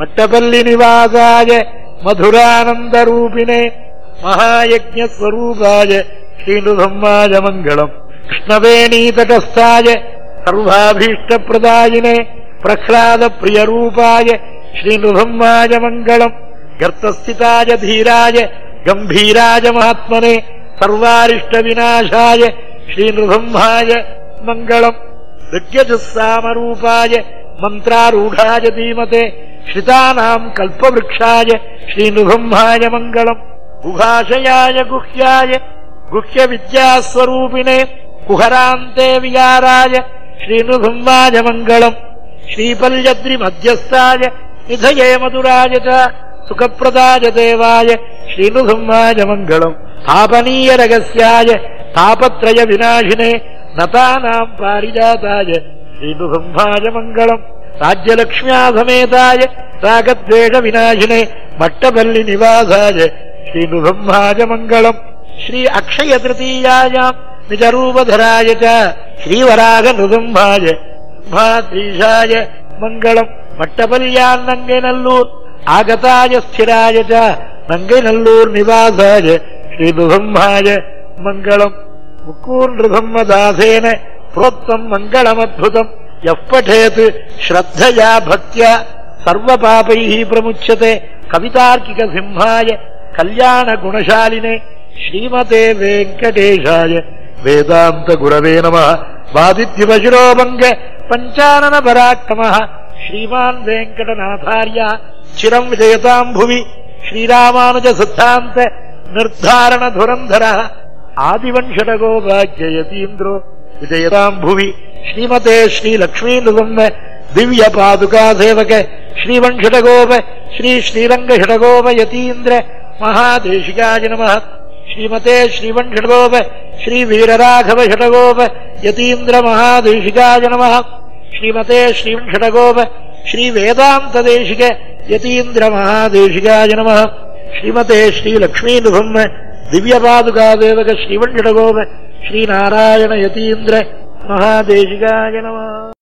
मट्टपल्लिनिवासाय मधुरानन्दरूपिणे महायज्ञस्वरूपाय श्रीनृधम्माय मङ्गलम् कृष्णवेणीतटस्थाय सर्वाभीष्टप्रदायिने प्रह्लादप्रियरूपाय श्रीनृधम्माय मङ्गलम् गर्तस्थिताय धीराय गम्भीराय महात्मने सर्वारिष्टविनाशाय श्रीनृब्रह्माय मङ्गलम् ऋग्यजुस्सामरूपाय मन्त्रारूढाय धीमते श्रितानाम् कल्पवृक्षाय श्रीनृब्रह्माय मङ्गलम् गुहाशयाय गुह्याय गुह्यविद्यास्वरूपिणे कुहरान्ते विहाराय श्रीनृब्रह्माय मङ्गलम् श्रीपल्यद्रिमध्यस्थाय निधये मधुराय च सुखप्रदाय देवाय श्रीनृब्रह्माय मङ्गलम् तापनीयरगस्याय तापत्रयविनाशिने नतानाम् पारिजाताय श्रीनृब्रह्माय मङ्गलम् ராகத்வேஷ விநாசினே மட்டபல்லி நிவாசாய ஸ்ரீ நுபம்மாஜ மங்களம் ஸ்ரீ அக்ஷய திருத்தீயாயாம் நிஜரூபதராய ஸ்ரீவராக நுதும்பாய மகாத்ரீஷாய மங்களம் மட்டபல்யான் நங்கை நல்லூர் ஆகதாய ஸ்திராய நங்கை நல்லூர் நிவாசாய ஸ்ரீநுதம்பாய மங்களம் முக்கூர் நிருதம்மதாசேன புரோத்தம் மங்களமத்புதம் எப்படேத் ஸ்ரத்தையா பக்தியா सर्वपापैः प्रमुच्यते कवितार्किकसिंहाय कल्याणगुणशालिने श्रीमते वेङ्कटेशाय वेदान्तगुरवे नमः वादित्यवशिरोभङ्ग पञ्चाननपराक्रमः श्रीमान् वेङ्कटनाथार्य चिरम् विजयताम् भुवि श्रीरामानुजसिद्धान्त निर्धारणधुरन्धरः आदिवञ्षटगोपाज्ययतीन्द्रो विजयताम् भुवि श्रीमते श्रीलक्ष्मीनृदम् दिव्यपादुकासेवक श्रीवञ्षटगोप श्री श्रीरङ्गषटगोप यतीन्द्र महादेशिकाय नमः श्रीमते श्रीवञ्षटगोप श्रीवीरराघव षटगोप यतीन्द्र महादेशिकाय नमः श्रीमते श्रीवञ्षटगोप श्रीवेदान्तदेशिक यतीन्द्र महादेशिकाय नमः श्रीमते श्रीलक्ष्मीनृभम् दिव्यपादुकादेवक श्रीवञ्षटगोप श्रीनारायण यतीन्द्र महादेशिकाय नमः